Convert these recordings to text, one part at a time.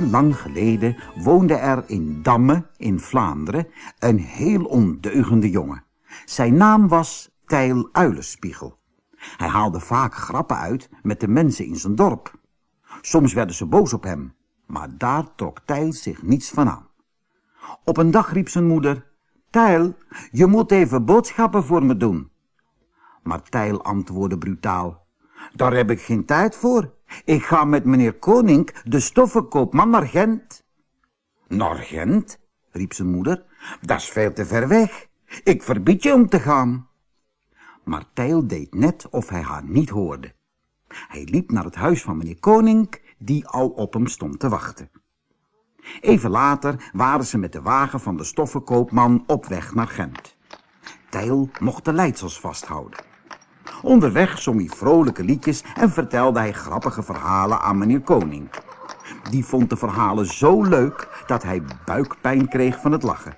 Heel lang geleden woonde er in Damme, in Vlaanderen, een heel ondeugende jongen. Zijn naam was Tijl Uilenspiegel. Hij haalde vaak grappen uit met de mensen in zijn dorp. Soms werden ze boos op hem, maar daar trok Tijl zich niets van aan. Op een dag riep zijn moeder, Tijl, je moet even boodschappen voor me doen. Maar Tijl antwoordde brutaal, daar heb ik geen tijd voor. Ik ga met meneer Koning, de stoffenkoopman, naar Gent. Naar Gent? riep zijn moeder. Dat is veel te ver weg. Ik verbied je om te gaan. Maar Tijl deed net of hij haar niet hoorde. Hij liep naar het huis van meneer Koning, die al op hem stond te wachten. Even later waren ze met de wagen van de stoffenkoopman op weg naar Gent. Tijl mocht de leidsels vasthouden. Onderweg zong hij vrolijke liedjes en vertelde hij grappige verhalen aan meneer Koning. Die vond de verhalen zo leuk dat hij buikpijn kreeg van het lachen.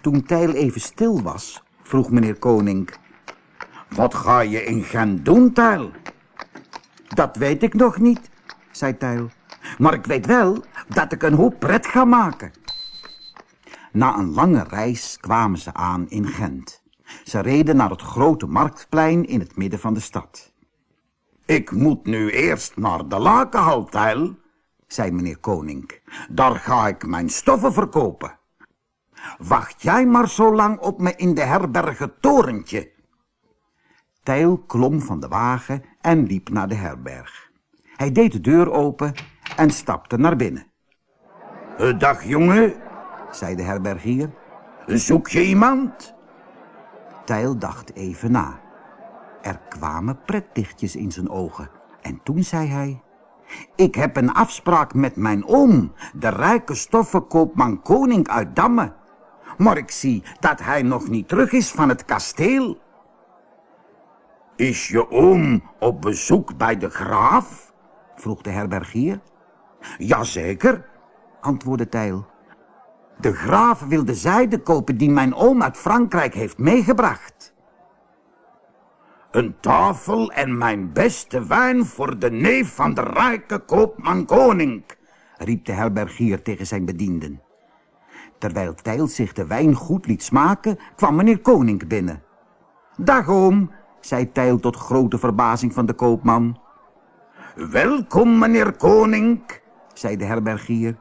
Toen Tijl even stil was, vroeg meneer Koning... Wat ga je in Gent doen, Tijl? Dat weet ik nog niet, zei Tijl. Maar ik weet wel dat ik een hoop pret ga maken. Na een lange reis kwamen ze aan in Gent. Ze reden naar het grote marktplein in het midden van de stad. Ik moet nu eerst naar de lakenhal, Tijl, zei meneer Koning. Daar ga ik mijn stoffen verkopen. Wacht jij maar zo lang op me in de herberg het torentje. Tijl klom van de wagen en liep naar de herberg. Hij deed de deur open en stapte naar binnen. Dag jongen, zei de herbergier. Zoek je iemand? Tijl dacht even na. Er kwamen pretdichtjes in zijn ogen. En toen zei hij... Ik heb een afspraak met mijn oom, de rijke stoffenkoopman Koning uit Damme. Maar ik zie dat hij nog niet terug is van het kasteel. Is je oom op bezoek bij de graaf? vroeg de herbergier. Jazeker, antwoordde Tijl. De graaf wil de zijde kopen die mijn oom uit Frankrijk heeft meegebracht. Een tafel en mijn beste wijn voor de neef van de rijke koopman koning, riep de herbergier tegen zijn bedienden. Terwijl Tijl zich de wijn goed liet smaken, kwam meneer Koning binnen. Dag oom, zei Tijl tot grote verbazing van de koopman. Welkom, meneer Koning, zei de herbergier.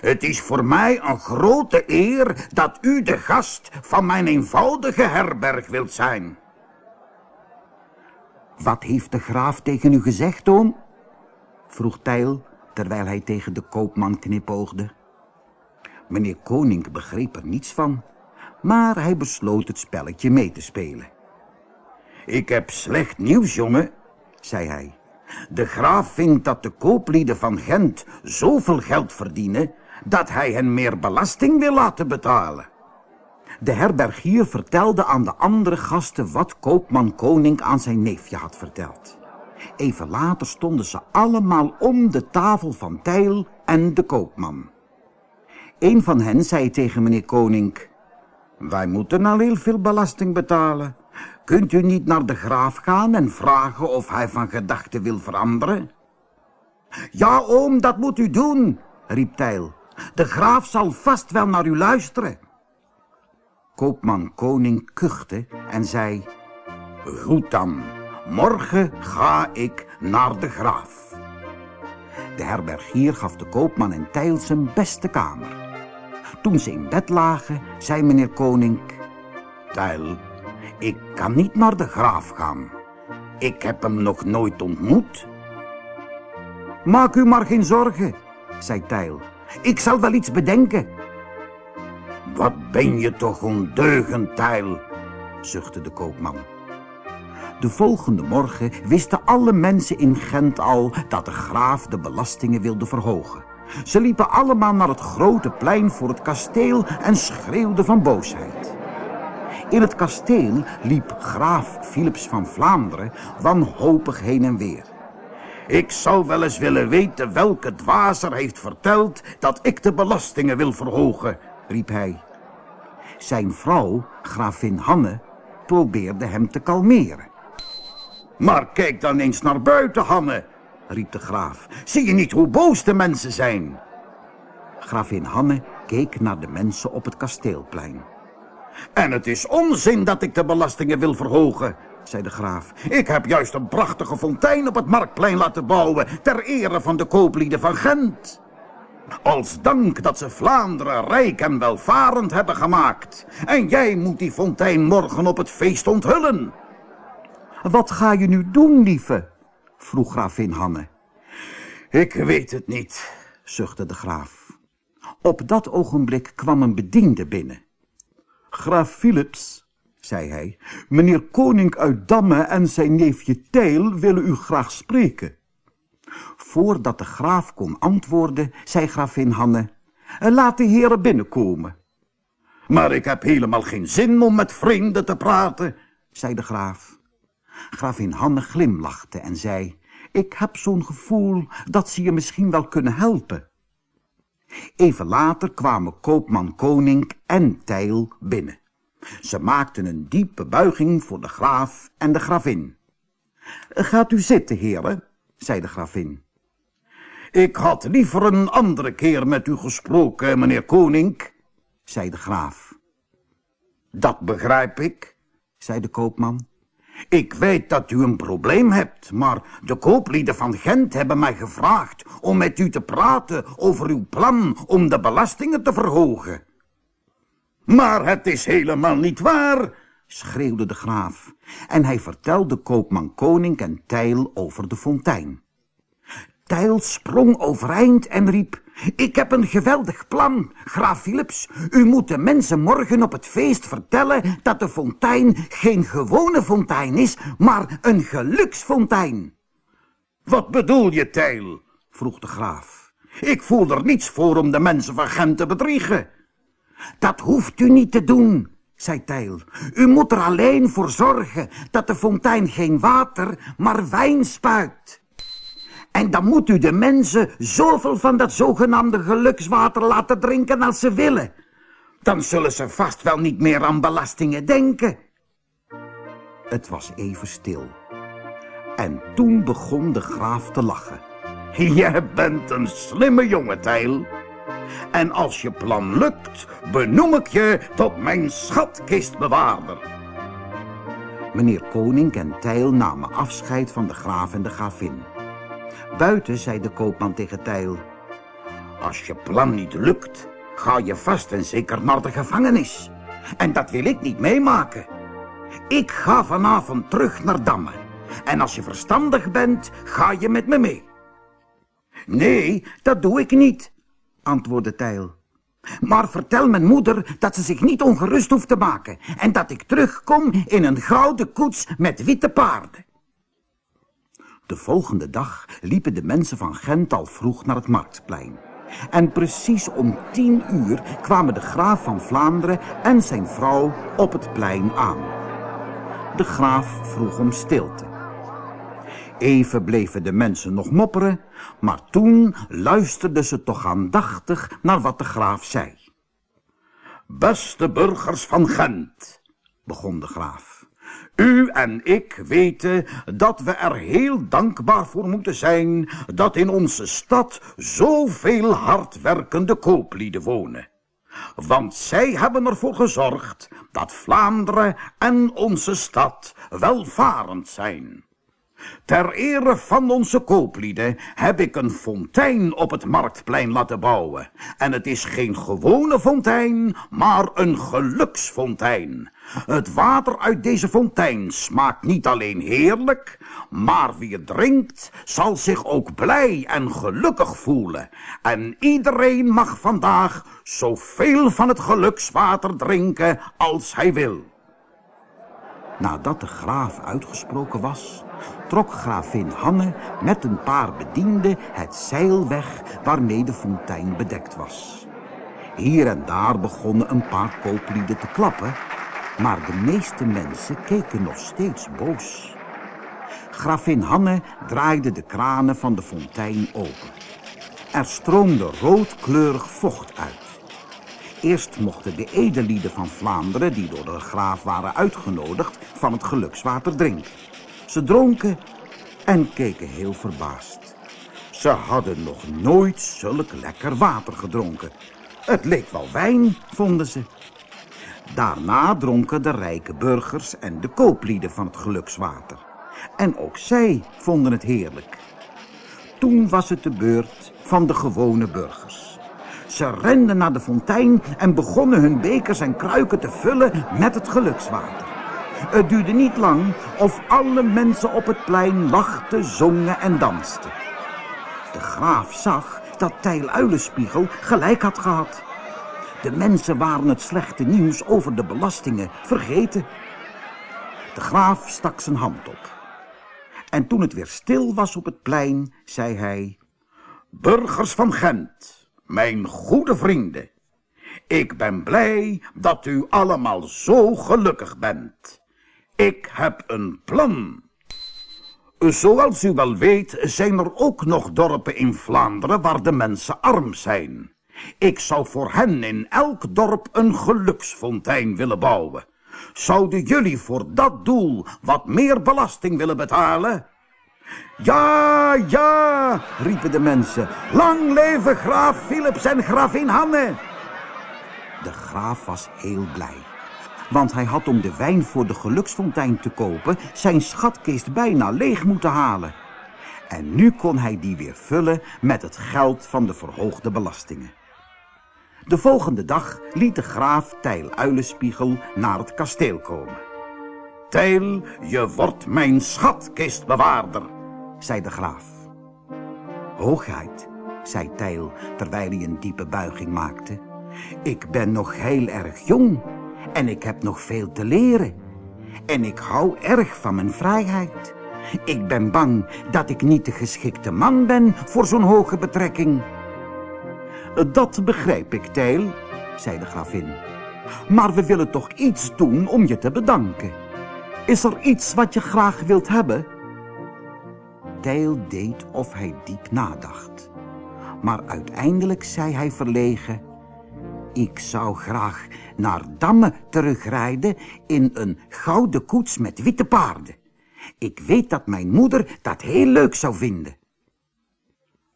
Het is voor mij een grote eer dat u de gast van mijn eenvoudige herberg wilt zijn. Wat heeft de graaf tegen u gezegd, oom? vroeg Tijl, terwijl hij tegen de koopman knipoogde. Meneer Koning begreep er niets van, maar hij besloot het spelletje mee te spelen. Ik heb slecht nieuws, jongen, zei hij. De graaf vindt dat de kooplieden van Gent zoveel geld verdienen dat hij hen meer belasting wil laten betalen. De herbergier vertelde aan de andere gasten wat koopman Koning aan zijn neefje had verteld. Even later stonden ze allemaal om de tafel van Tijl en de koopman. Een van hen zei tegen meneer Koning... Wij moeten al heel veel belasting betalen. Kunt u niet naar de graaf gaan en vragen of hij van gedachten wil veranderen? Ja, oom, dat moet u doen, riep Tijl. De graaf zal vast wel naar u luisteren. Koopman Koning kuchte en zei... Goed dan, morgen ga ik naar de graaf. De herbergier gaf de koopman en Tijl zijn beste kamer. Toen ze in bed lagen, zei meneer Koning... Tijl, ik kan niet naar de graaf gaan. Ik heb hem nog nooit ontmoet. Maak u maar geen zorgen, zei Tijl. Ik zal wel iets bedenken. Wat ben je toch ondeugend, Tijl, zuchtte de koopman. De volgende morgen wisten alle mensen in Gent al dat de graaf de belastingen wilde verhogen. Ze liepen allemaal naar het grote plein voor het kasteel en schreeuwden van boosheid. In het kasteel liep graaf Philips van Vlaanderen wanhopig heen en weer. Ik zou wel eens willen weten welke dwazer heeft verteld dat ik de belastingen wil verhogen, riep hij. Zijn vrouw, gravin Hanne, probeerde hem te kalmeren. Maar kijk dan eens naar buiten, Hanne, riep de graaf. Zie je niet hoe boos de mensen zijn? Gravin Hanne keek naar de mensen op het kasteelplein. En het is onzin dat ik de belastingen wil verhogen, zei de graaf. Ik heb juist een prachtige fontein op het marktplein laten bouwen... ter ere van de kooplieden van Gent. Als dank dat ze Vlaanderen rijk en welvarend hebben gemaakt. En jij moet die fontein morgen op het feest onthullen. Wat ga je nu doen, lieve? vroeg gravin Hanne. Ik weet het niet, zuchtte de graaf. Op dat ogenblik kwam een bediende binnen. Graaf Philips, zei hij, meneer Koning uit Damme en zijn neefje Tijl willen u graag spreken. Voordat de graaf kon antwoorden, zei gravin Hanne, laat de heren binnenkomen. Maar ik heb helemaal geen zin om met vrienden te praten, zei de graaf. Gravin Hanne glimlachte en zei, ik heb zo'n gevoel dat ze je misschien wel kunnen helpen. Even later kwamen koopman Koning en Tijl binnen. Ze maakten een diepe buiging voor de graaf en de gravin. Gaat u zitten, heren, zei de gravin. Ik had liever een andere keer met u gesproken, meneer Koning, zei de graaf. Dat begrijp ik, zei de koopman. Ik weet dat u een probleem hebt, maar de kooplieden van Gent hebben mij gevraagd om met u te praten over uw plan om de belastingen te verhogen. Maar het is helemaal niet waar, schreeuwde de graaf, en hij vertelde koopman Koning en Tijl over de fontein. Tijl sprong overeind en riep, ik heb een geweldig plan, graaf Philips. U moet de mensen morgen op het feest vertellen dat de fontein geen gewone fontein is, maar een geluksfontein. Wat bedoel je, Tijl? vroeg de graaf. Ik voel er niets voor om de mensen van Gent te bedriegen. Dat hoeft u niet te doen, zei Tijl. U moet er alleen voor zorgen dat de fontein geen water, maar wijn spuit. En dan moet u de mensen zoveel van dat zogenaamde gelukswater laten drinken als ze willen. Dan zullen ze vast wel niet meer aan belastingen denken. Het was even stil. En toen begon de graaf te lachen. Jij bent een slimme jongen, Tijl. En als je plan lukt, benoem ik je tot mijn schatkistbewaarder. Meneer Koning en Tijl namen afscheid van de graaf en de gravin. Buiten zei de koopman tegen Tijl. Als je plan niet lukt, ga je vast en zeker naar de gevangenis. En dat wil ik niet meemaken. Ik ga vanavond terug naar Damme. En als je verstandig bent, ga je met me mee. Nee, dat doe ik niet, antwoordde Tijl. Maar vertel mijn moeder dat ze zich niet ongerust hoeft te maken... en dat ik terugkom in een gouden koets met witte paarden. De volgende dag liepen de mensen van Gent al vroeg naar het marktplein. En precies om tien uur kwamen de graaf van Vlaanderen en zijn vrouw op het plein aan. De graaf vroeg om stilte. Even bleven de mensen nog mopperen, maar toen luisterden ze toch aandachtig naar wat de graaf zei. Beste burgers van Gent, begon de graaf. U en ik weten dat we er heel dankbaar voor moeten zijn dat in onze stad zoveel hardwerkende kooplieden wonen. Want zij hebben ervoor gezorgd dat Vlaanderen en onze stad welvarend zijn. Ter ere van onze kooplieden heb ik een fontein op het marktplein laten bouwen. En het is geen gewone fontein, maar een geluksfontein. Het water uit deze fontein smaakt niet alleen heerlijk, maar wie het drinkt zal zich ook blij en gelukkig voelen. En iedereen mag vandaag zoveel van het gelukswater drinken als hij wil. Nadat de graaf uitgesproken was, trok gravin Hanne met een paar bedienden het zeil weg waarmee de fontein bedekt was. Hier en daar begonnen een paar kooplieden te klappen, maar de meeste mensen keken nog steeds boos. Gravin Hanne draaide de kranen van de fontein open. Er stroomde roodkleurig vocht uit. Eerst mochten de edellieden van Vlaanderen, die door de graaf waren uitgenodigd, van het gelukswater drinken. Ze dronken en keken heel verbaasd. Ze hadden nog nooit zulk lekker water gedronken. Het leek wel wijn, vonden ze. Daarna dronken de rijke burgers en de kooplieden van het gelukswater. En ook zij vonden het heerlijk. Toen was het de beurt van de gewone burgers. Ze renden naar de fontein en begonnen hun bekers en kruiken te vullen met het gelukswater. Het duurde niet lang of alle mensen op het plein lachten, zongen en dansten. De graaf zag dat Tijl Uilenspiegel gelijk had gehad. De mensen waren het slechte nieuws over de belastingen vergeten. De graaf stak zijn hand op. En toen het weer stil was op het plein, zei hij... Burgers van Gent, mijn goede vrienden. Ik ben blij dat u allemaal zo gelukkig bent. Ik heb een plan. Zoals u wel weet zijn er ook nog dorpen in Vlaanderen waar de mensen arm zijn. Ik zou voor hen in elk dorp een geluksfontein willen bouwen. Zouden jullie voor dat doel wat meer belasting willen betalen? Ja, ja, riepen de mensen. Lang leven graaf Philips en gravin Hanne. De graaf was heel blij. Want hij had om de wijn voor de geluksfontein te kopen... zijn schatkist bijna leeg moeten halen. En nu kon hij die weer vullen met het geld van de verhoogde belastingen. De volgende dag liet de graaf Tijl Uilenspiegel naar het kasteel komen. Tijl, je wordt mijn schatkistbewaarder, zei de graaf. Hoogheid, zei Tijl, terwijl hij een diepe buiging maakte. Ik ben nog heel erg jong en ik heb nog veel te leren. En ik hou erg van mijn vrijheid. Ik ben bang dat ik niet de geschikte man ben voor zo'n hoge betrekking. Dat begrijp ik, Tijl, zei de gravin. Maar we willen toch iets doen om je te bedanken. Is er iets wat je graag wilt hebben? Tijl deed of hij diep nadacht. Maar uiteindelijk zei hij verlegen... Ik zou graag naar Damme terugrijden in een gouden koets met witte paarden. Ik weet dat mijn moeder dat heel leuk zou vinden.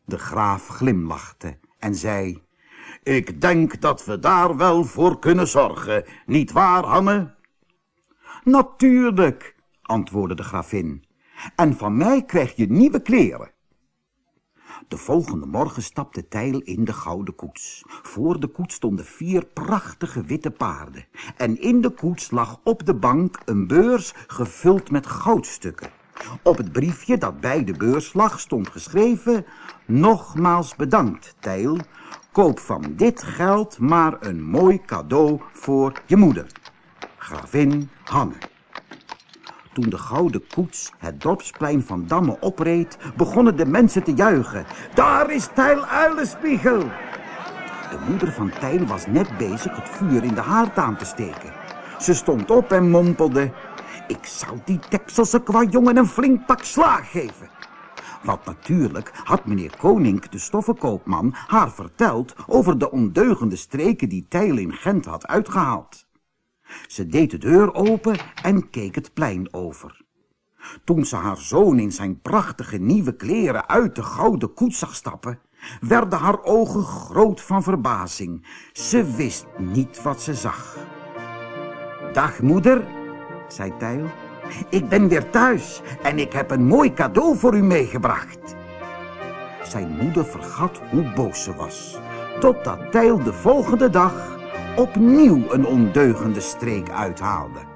De graaf glimlachte en zei... Ik denk dat we daar wel voor kunnen zorgen, niet waar, Hanne? Natuurlijk, antwoordde de gravin. En van mij krijg je nieuwe kleren. De volgende morgen stapte Tijl in de gouden koets. Voor de koets stonden vier prachtige witte paarden. En in de koets lag op de bank een beurs gevuld met goudstukken. Op het briefje dat bij de beurs lag stond geschreven... Nogmaals bedankt, Tijl. Koop van dit geld maar een mooi cadeau voor je moeder. Gravin Hanne. Toen de gouden koets het dorpsplein van Damme opreed, begonnen de mensen te juichen. Daar is Tijl Uilenspiegel! De moeder van Tijl was net bezig het vuur in de haard aan te steken. Ze stond op en mompelde... Ik zal die Texelse kwajongen een flink pak slaag geven. Want natuurlijk had meneer Koning, de stoffenkoopman, haar verteld over de ondeugende streken die Tijl in Gent had uitgehaald. Ze deed de deur open en keek het plein over. Toen ze haar zoon in zijn prachtige nieuwe kleren uit de gouden koets zag stappen, werden haar ogen groot van verbazing. Ze wist niet wat ze zag. Dag moeder, zei Tijl. Ik ben weer thuis en ik heb een mooi cadeau voor u meegebracht. Zijn moeder vergat hoe boos ze was, totdat Tijl de volgende dag opnieuw een ondeugende streek uithaalde.